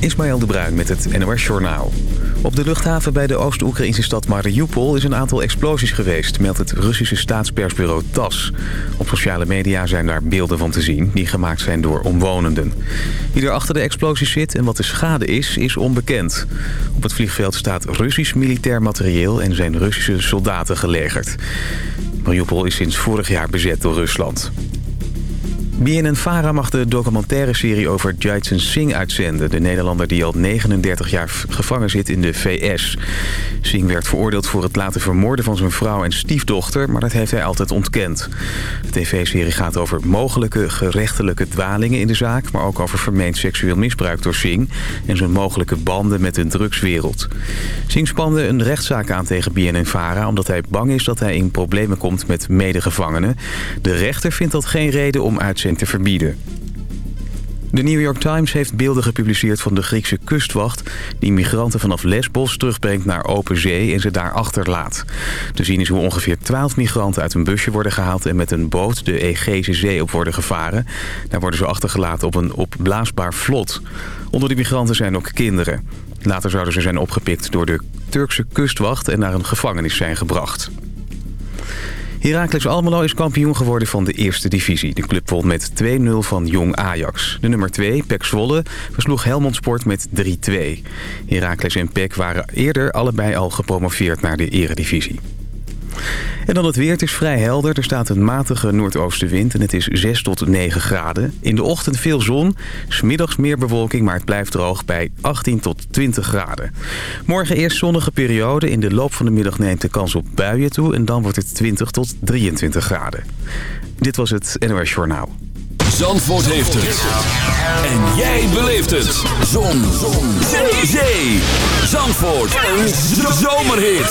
Ismaël de Bruin met het NOS Journaal. Op de luchthaven bij de Oost-Oekraïnse stad Mariupol is een aantal explosies geweest, meldt het Russische staatspersbureau TAS. Op sociale media zijn daar beelden van te zien, die gemaakt zijn door omwonenden. Wie er achter de explosies zit en wat de schade is, is onbekend. Op het vliegveld staat Russisch militair materieel en zijn Russische soldaten gelegerd. Mariupol is sinds vorig jaar bezet door Rusland. BNN-Vara mag de documentaire serie over Jaitsen Singh uitzenden. De Nederlander die al 39 jaar gevangen zit in de VS. Singh werd veroordeeld voor het laten vermoorden van zijn vrouw en stiefdochter... maar dat heeft hij altijd ontkend. De tv-serie gaat over mogelijke gerechtelijke dwalingen in de zaak... maar ook over vermeend seksueel misbruik door Singh... en zijn mogelijke banden met de drugswereld. Singh spande een rechtszaak aan tegen BNN-Vara... omdat hij bang is dat hij in problemen komt met medegevangenen. De rechter vindt dat geen reden om uitzending te verbieden. De New York Times heeft beelden gepubliceerd van de Griekse kustwacht... die migranten vanaf Lesbos terugbrengt naar open zee en ze daar achterlaat. Te zien is hoe ongeveer 12 migranten uit een busje worden gehaald... en met een boot de Egeese zee op worden gevaren. Daar worden ze achtergelaten op een opblaasbaar vlot. Onder de migranten zijn ook kinderen. Later zouden ze zijn opgepikt door de Turkse kustwacht... en naar een gevangenis zijn gebracht. Heracles Almelo is kampioen geworden van de eerste divisie. De club won met 2-0 van Jong Ajax. De nummer 2, Pek Zwolle, versloeg Helmond Sport met 3-2. Heracles en Pek waren eerder allebei al gepromoveerd naar de eredivisie. En dan het weer. Het is vrij helder. Er staat een matige noordoostenwind en het is 6 tot 9 graden. In de ochtend veel zon. Smiddags meer bewolking, maar het blijft droog bij 18 tot 20 graden. Morgen eerst zonnige periode. In de loop van de middag neemt de kans op buien toe. En dan wordt het 20 tot 23 graden. Dit was het NOS Journaal. Zandvoort heeft het. En jij beleeft het. Zon. zon. Zee. Zandvoort. Een zomerhit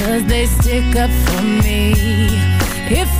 Cause they stick up for me. If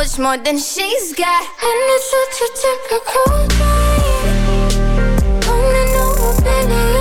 much more than she's got. And it's such a typical day Only know a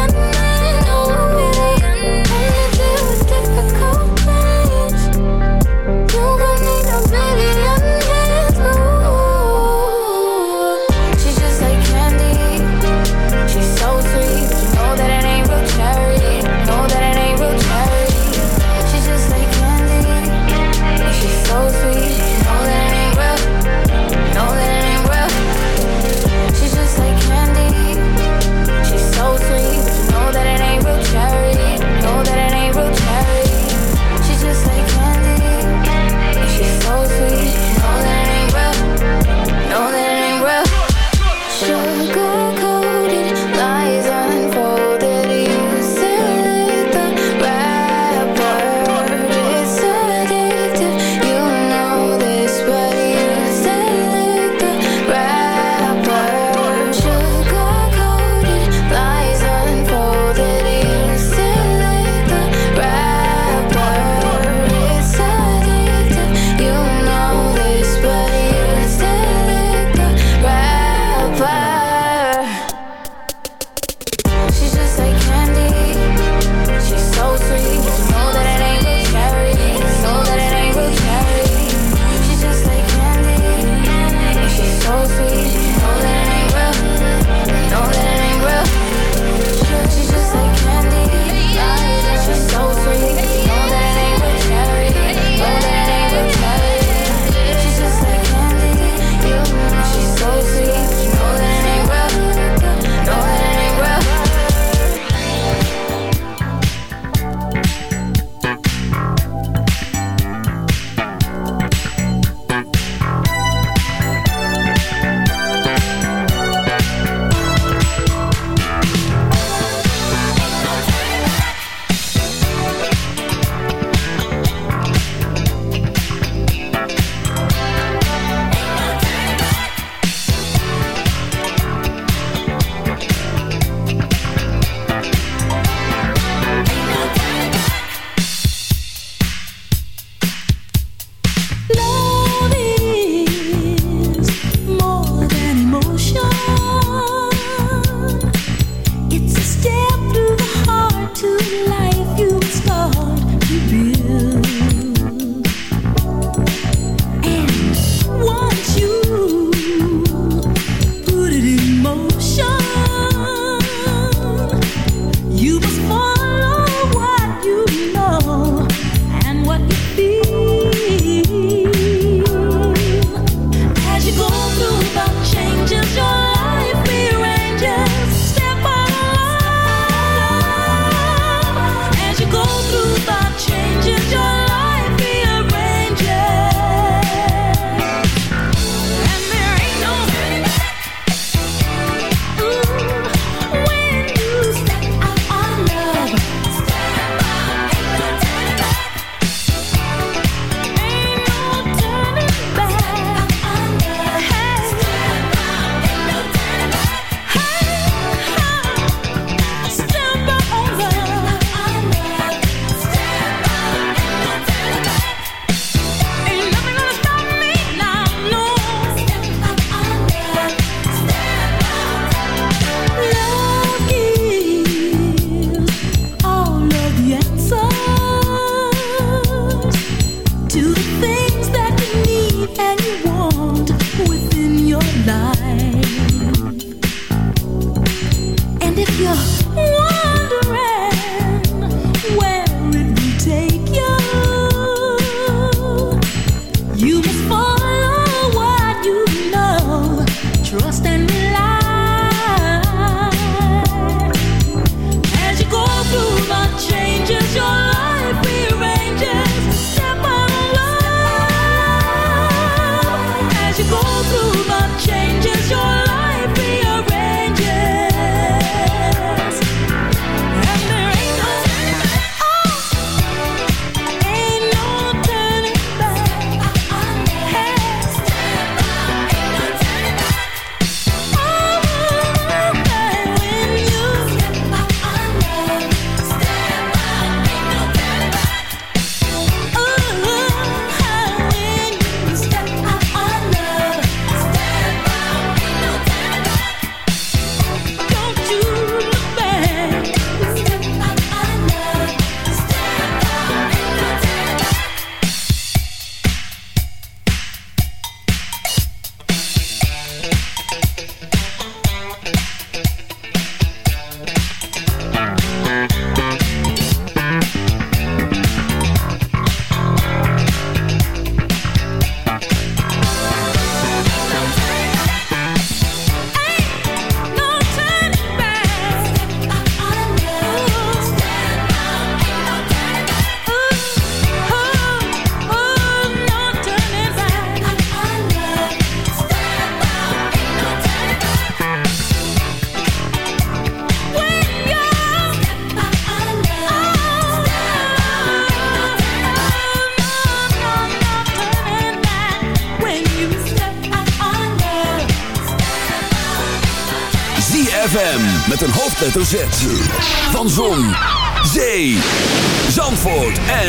hoofdletter.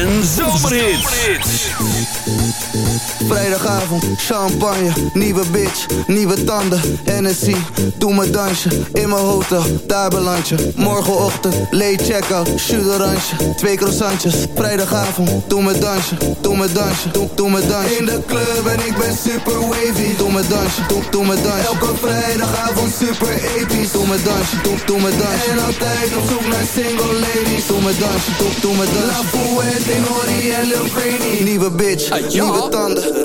En. Vrijdagavond, champagne, nieuwe bitch, nieuwe tanden, Hennessy, doe me dansje, in mijn hotel, daar beland je. Morgenochtend, late check-out, sugarantje, twee croissantjes. Vrijdagavond, doe me dansje, doe me dansje, doe, doe me dansje. In de club en ik ben super wavy, doe me dansje, doe, doe me dansje. Elke vrijdagavond super episch, doe me dansje, doe, doe me dansje. En altijd op zoek naar single ladies, doe me dansje, doe, doe me dansje. La En Lil nieuwe bitch, nieuwe tanden.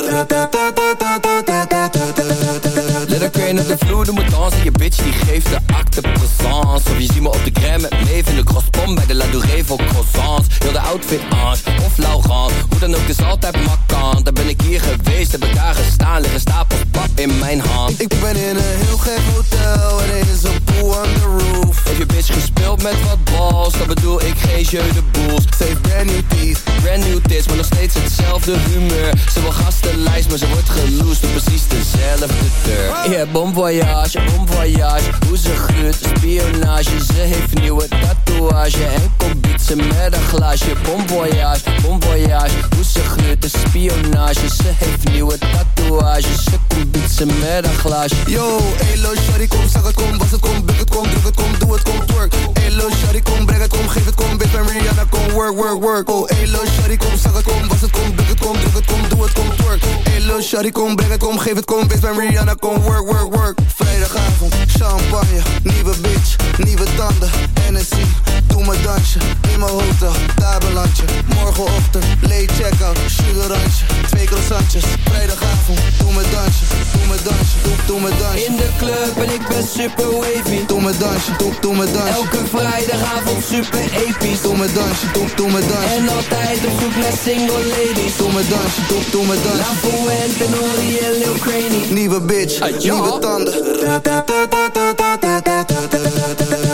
Let her crane op de vloer, doe me dansen Je bitch die geeft de acte présence. Of je ziet me op de crème met Maeve in de crosspom Bij de La Douree voor croissants. Heel de outfit Ange of Laurent. Hoe dan ook is altijd makkant Daar ben ik hier geweest, heb ik daar gestaan. Liggen stapels pap in mijn hand. Ik ben in een heel gek hotel En er is een pool on the roof. Heb je bitch gespeeld met wat balls? Dan bedoel ik geen jeu de boels heeft brand new teeth. Brand new tits, maar nog steeds hetzelfde humeur. Ze wil gastenlijst, maar ze wordt geloosd Op precies dezelfde deur Yeah, bon voyage, bon voyage Hoe ze gruurt, spionage Ze heeft nieuwe tatoeage En komt bietsen met een glaasje Bon voyage, bon voyage Hoe ze gruurt, spionage Ze heeft nieuwe tatoeage Ze komt bietsen met een glaasje Yo, elo, shawty, kom, zeg het, kom, was het, kom, buk het, kom, druk het, kom, doe het, kom, twerk Elo, shawty, kom, breng het, kom, geef het, kom, bitch, ben Rihanna, kom, work, work, work Oh, elo, shawty, kom, zeg het, kom, was het, kom, buk het, kom, druk het, kom, doe het, kom, twerk Elo, shawty, kom, breng het, kom, geef het, kom, bitch, ben Rihanna, kom, work, work, work Vrijdagavond, champagne, nieuwe bitch, nieuwe tanden, Hennessy. Doe me dansje, in mijn hotel, daar beland je Morgenochtend, late check-out, sugarantje, twee croissantjes Vrijdagavond, doe me dansje, doe me dansje, doe, doe me dansje. In de club en ik ben super wavy. Doe me dansje, doe, doe me dansje. Elke vrijdagavond super episch Doe me dansje, doe, doe me dansje. En altijd op zoek naar single ladies. Doe me dansje, doe, doe me La dansje Fuente, Nori en Lil Craney Nieuwe bitch? Nieuwe tanden.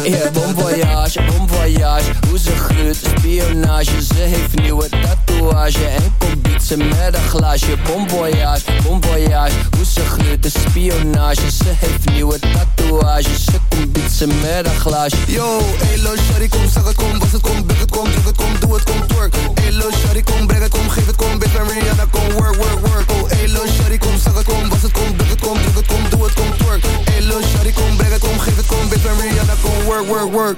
Yeah, bon voyage, bon voyage Hoe ze gruurt, spionage. Ze heeft nieuwe tatoeage. En komt bietsen met een glaasje. Bon voyage, bon voyage Hoe ze gruurt, spionage. Ze heeft nieuwe tatoeage. Ze komt bietsen met een glaasje. Yo, elo, shawty, kom, zeg het, kom, was het, kom, buk het, kom, druk het, kom, doe het, kom, twerk. Elo, shawty, kom, breng het, kom, geef het, kom, ben Rihanna, kom, work, work, work. Oh, elo, shawty, kom, zeg het, kom, was het, kom, het, kom, twerk Elo, shawty, kom, breng het, kom, geef het, kom, bitch, ben Rihanna, kom, work, work, work